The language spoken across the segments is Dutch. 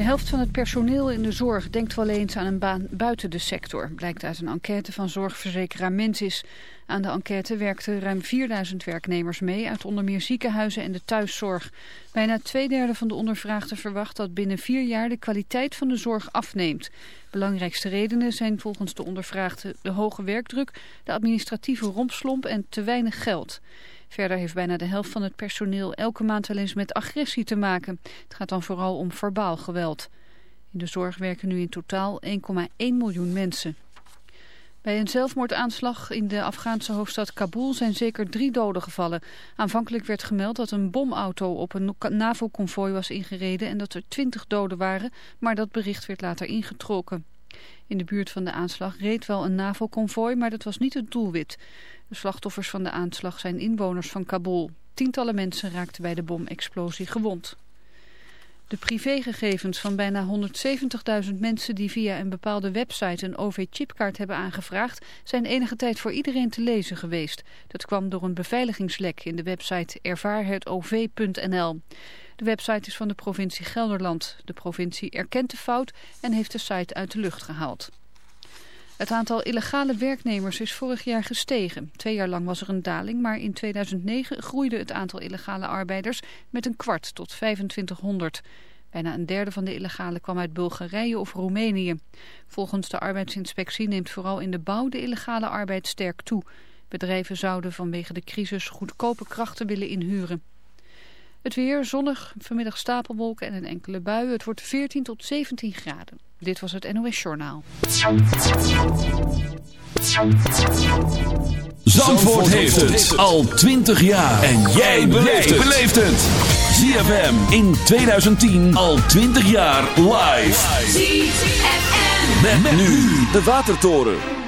De helft van het personeel in de zorg denkt wel eens aan een baan buiten de sector. Blijkt uit een enquête van zorgverzekeraar Mensis. Aan de enquête werkten ruim 4000 werknemers mee uit onder meer ziekenhuizen en de thuiszorg. Bijna twee derde van de ondervraagden verwacht dat binnen vier jaar de kwaliteit van de zorg afneemt. Belangrijkste redenen zijn volgens de ondervraagden de hoge werkdruk, de administratieve rompslomp en te weinig geld. Verder heeft bijna de helft van het personeel elke maand wel eens met agressie te maken. Het gaat dan vooral om verbaal geweld. In de zorg werken nu in totaal 1,1 miljoen mensen. Bij een zelfmoordaanslag in de Afghaanse hoofdstad Kabul zijn zeker drie doden gevallen. Aanvankelijk werd gemeld dat een bomauto op een NAVO-convooi was ingereden en dat er twintig doden waren, maar dat bericht werd later ingetrokken. In de buurt van de aanslag reed wel een NAVO-convooi, maar dat was niet het doelwit. De slachtoffers van de aanslag zijn inwoners van Kabul. Tientallen mensen raakten bij de bomexplosie gewond. De privégegevens van bijna 170.000 mensen die via een bepaalde website een OV-chipkaart hebben aangevraagd, zijn enige tijd voor iedereen te lezen geweest. Dat kwam door een beveiligingslek in de website ervaarhetov.nl. De website is van de provincie Gelderland. De provincie erkent de fout en heeft de site uit de lucht gehaald. Het aantal illegale werknemers is vorig jaar gestegen. Twee jaar lang was er een daling, maar in 2009 groeide het aantal illegale arbeiders met een kwart tot 2500. Bijna een derde van de illegale kwam uit Bulgarije of Roemenië. Volgens de arbeidsinspectie neemt vooral in de bouw de illegale arbeid sterk toe. Bedrijven zouden vanwege de crisis goedkope krachten willen inhuren. Het weer zonnig, vanmiddag stapelwolken en een enkele bui. Het wordt 14 tot 17 graden. Dit was het NOS Journaal. Zandvoort heeft het al 20 jaar. En jij beleeft het. ZFM in 2010 al 20 jaar live. ZFM. Met, nu de Watertoren.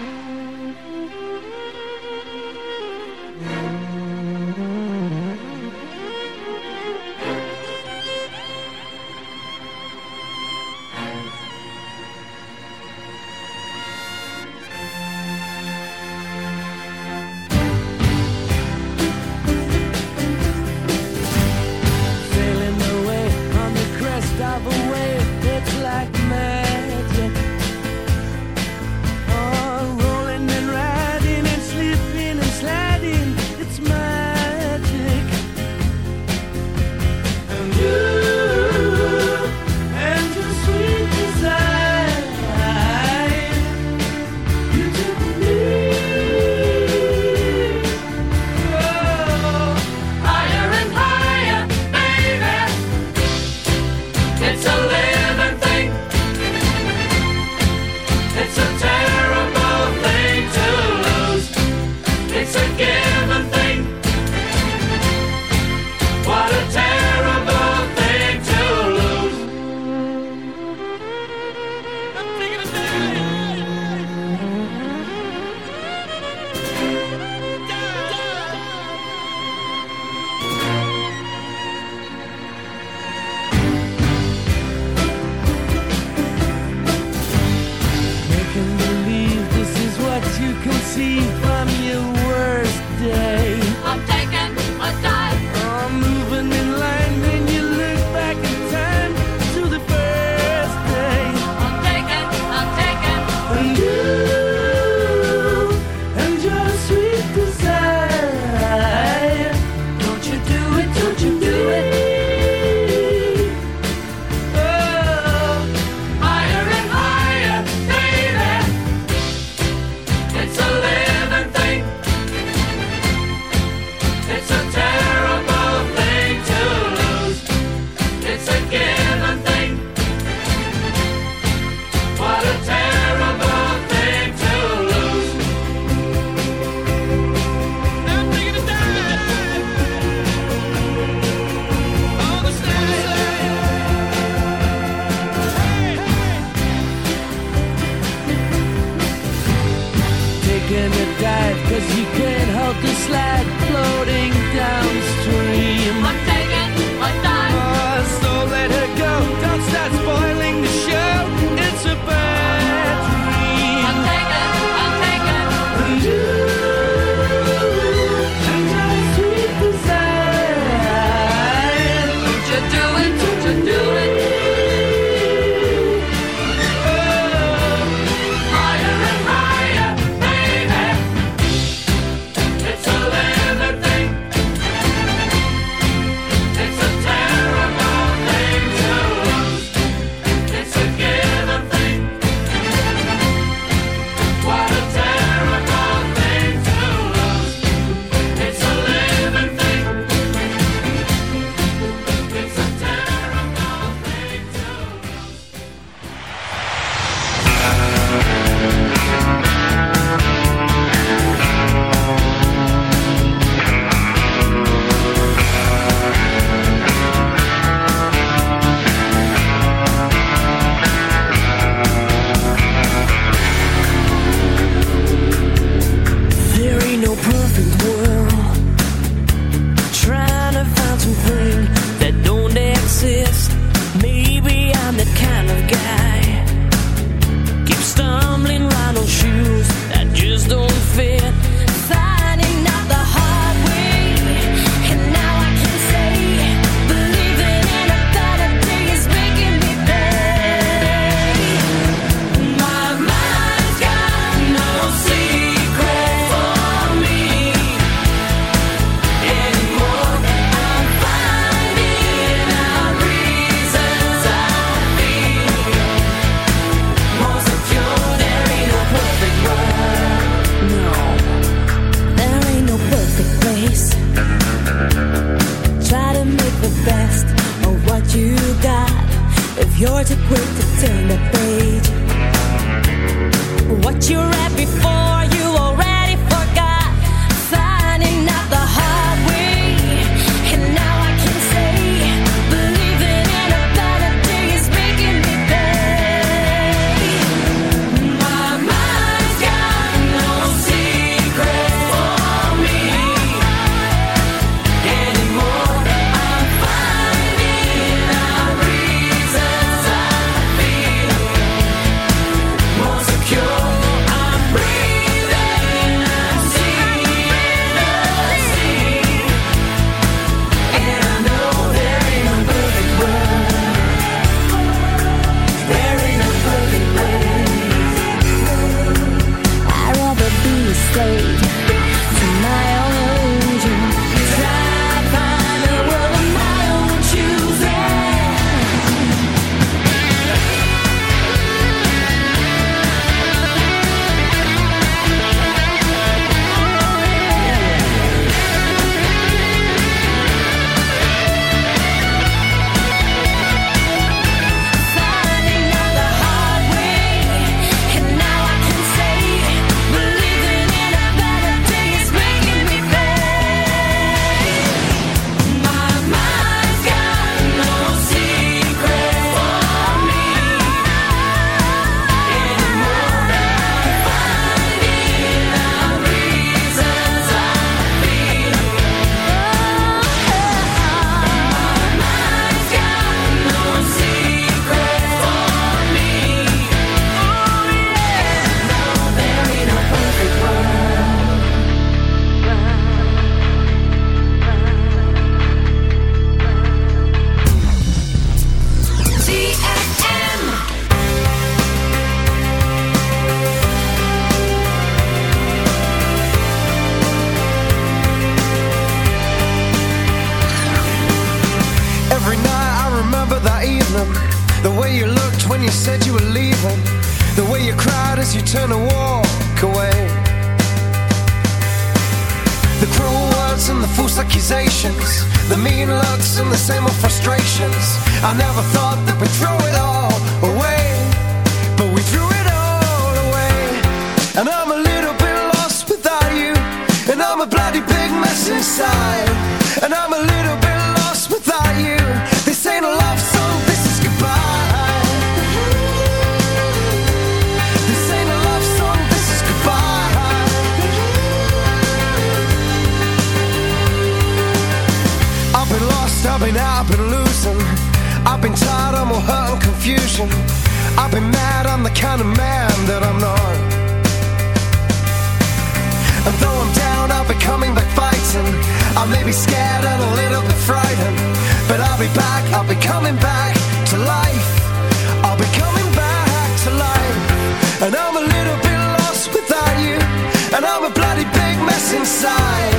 Inside.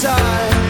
side.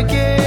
again.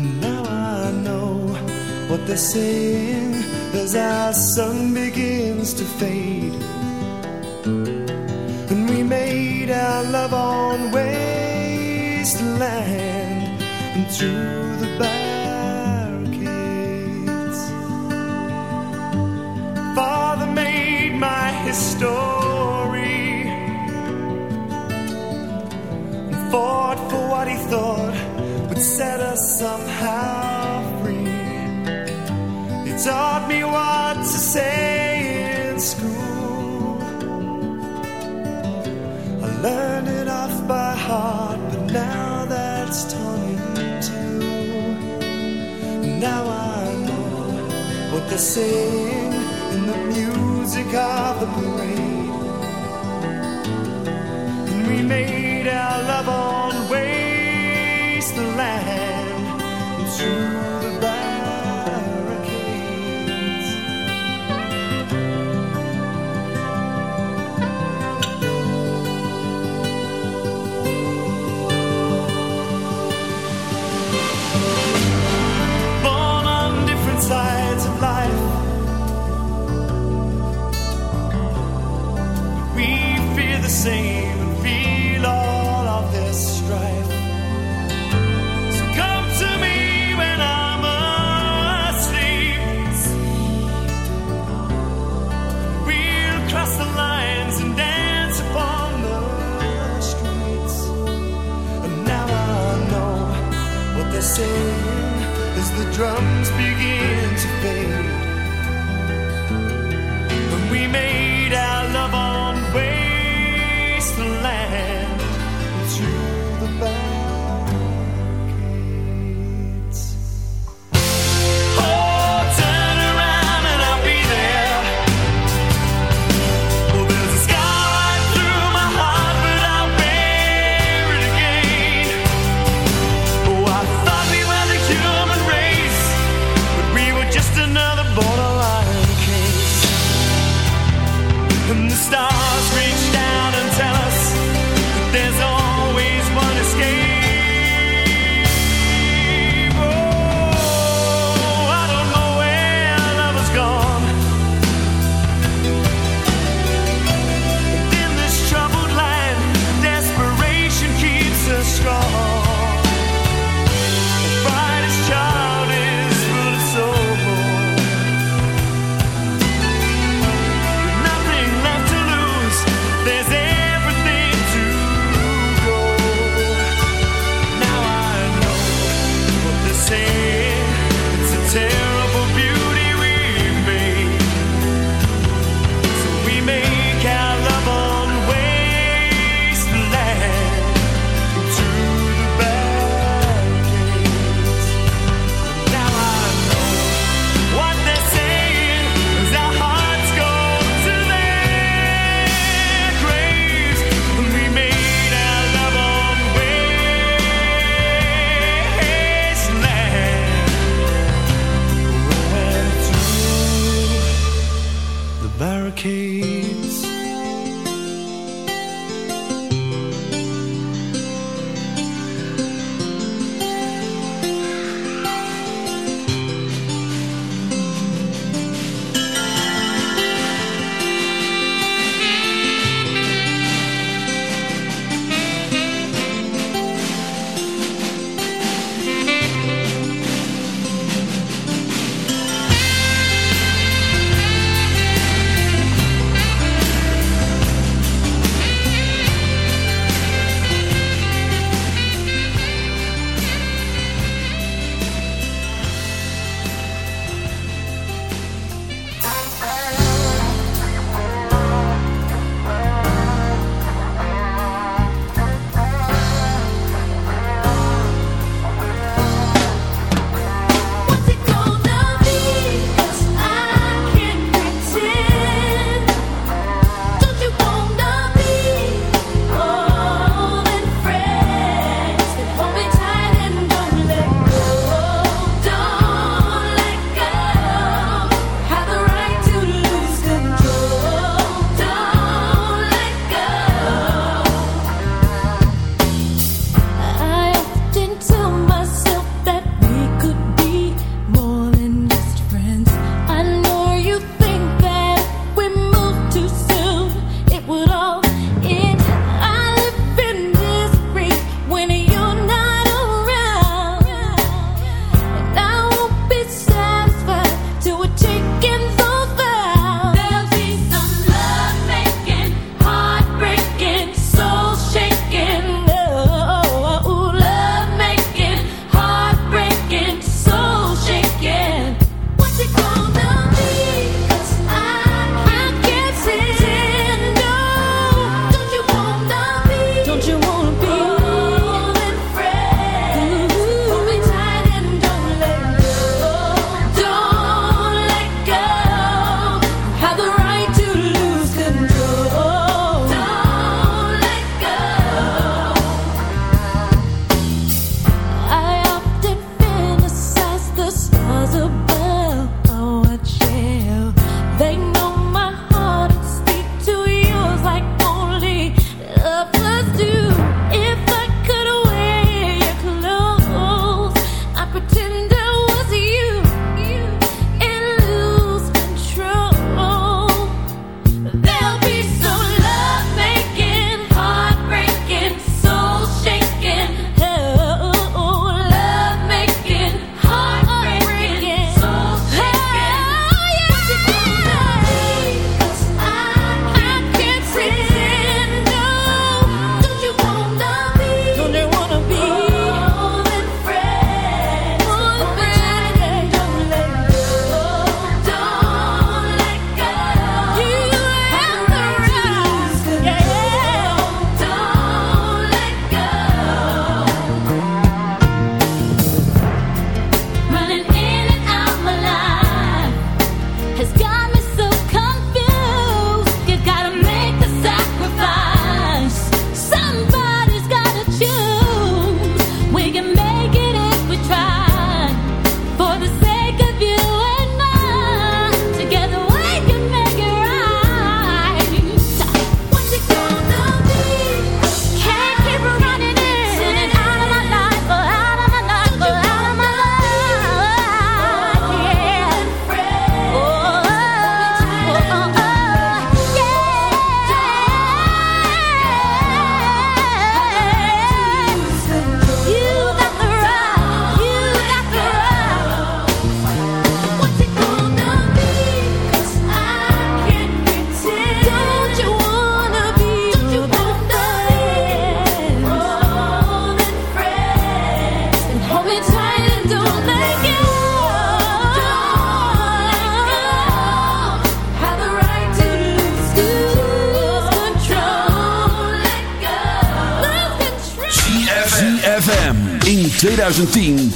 Now I know what they're saying as our sun begins to fade. And we made our love on wasteland and through the barricades. Father made my history and fought for what he thought set us somehow free. He taught me what to say in school. I learned it off by heart, but now that's torn in two. Now I know what they're saying in the music of the parade. And we made our love on the land. Drums begin to fade.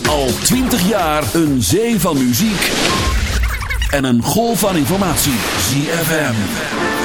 al 20 jaar een zee van muziek en een golf van informatie. ZFM.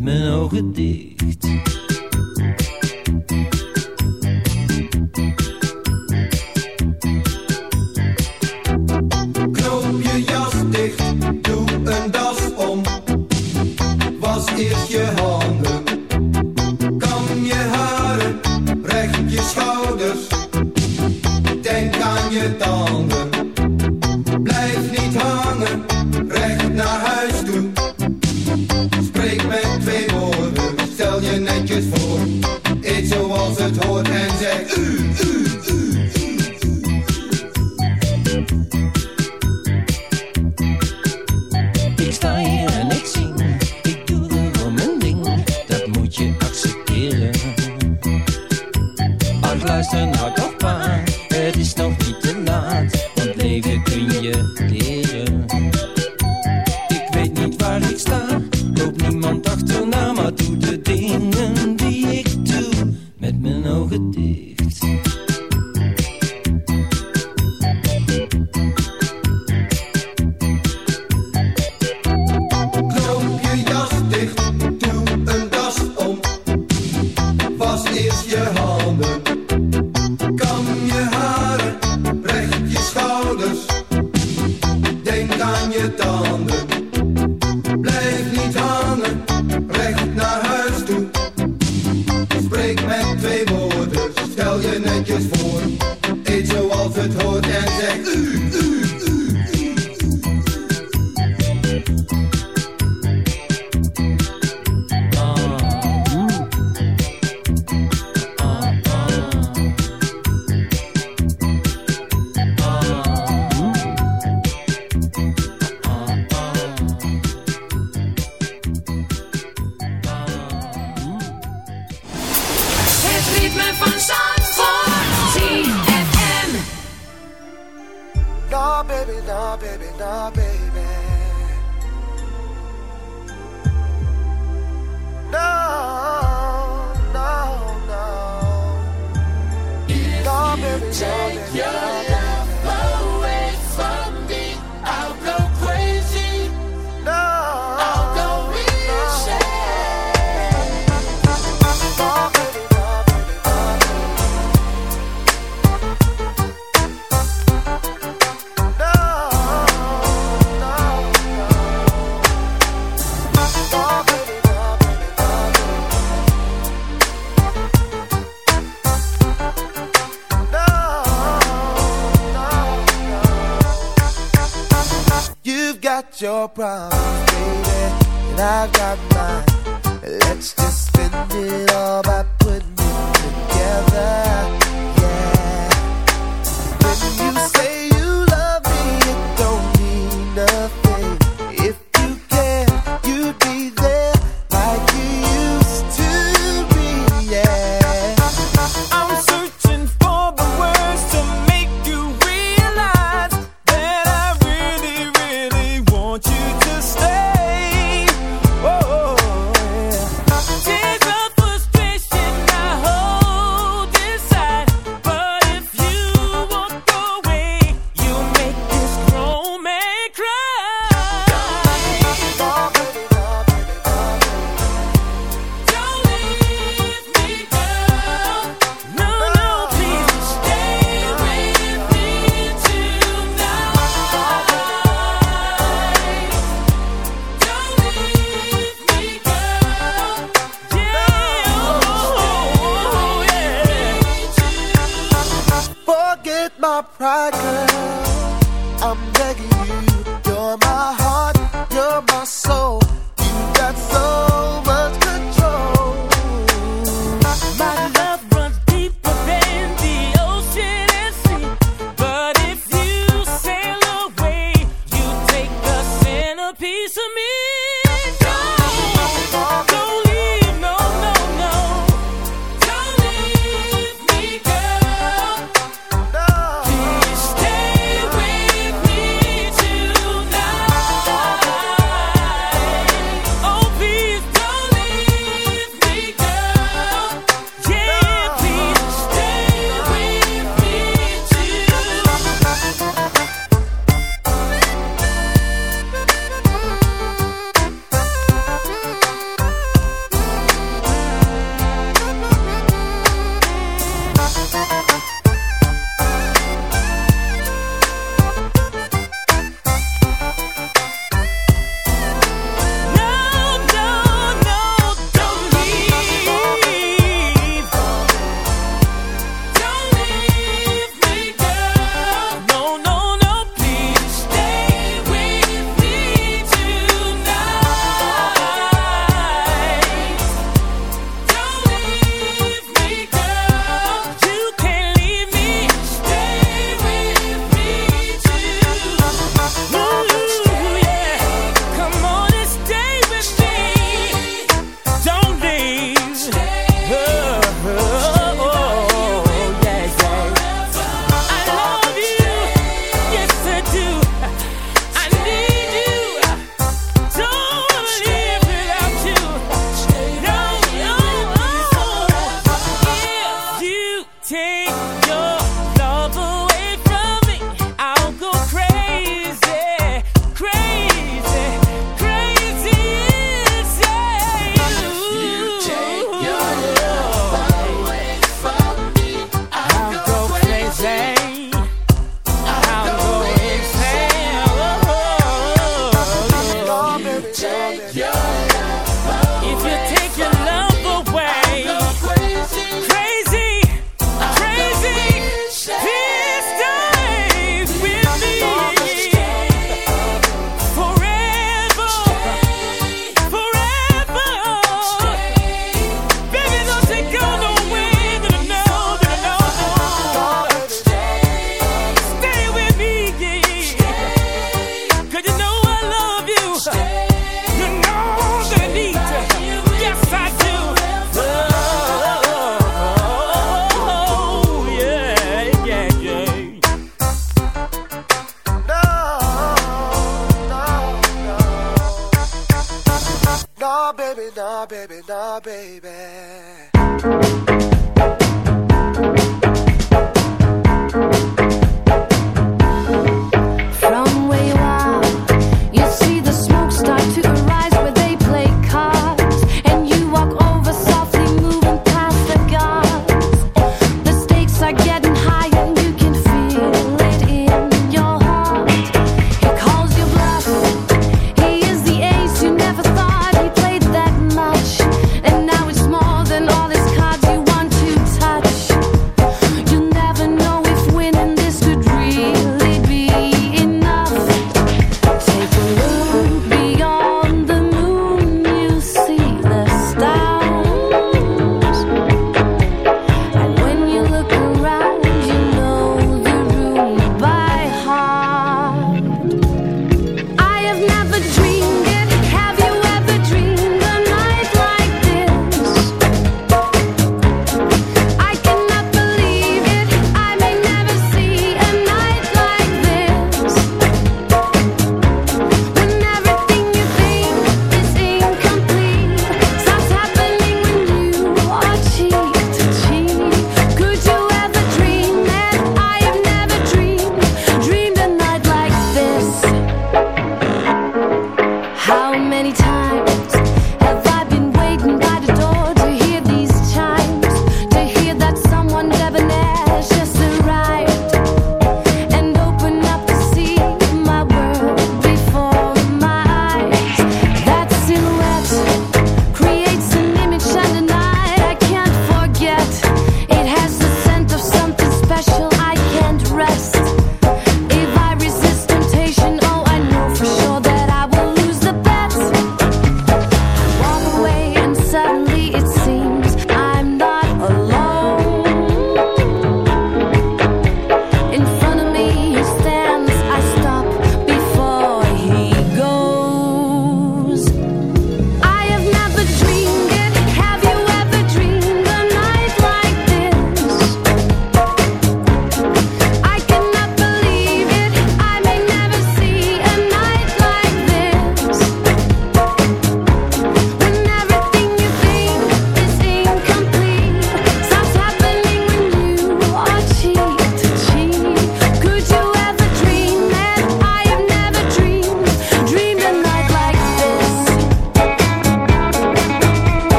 met mijn ogen dicht.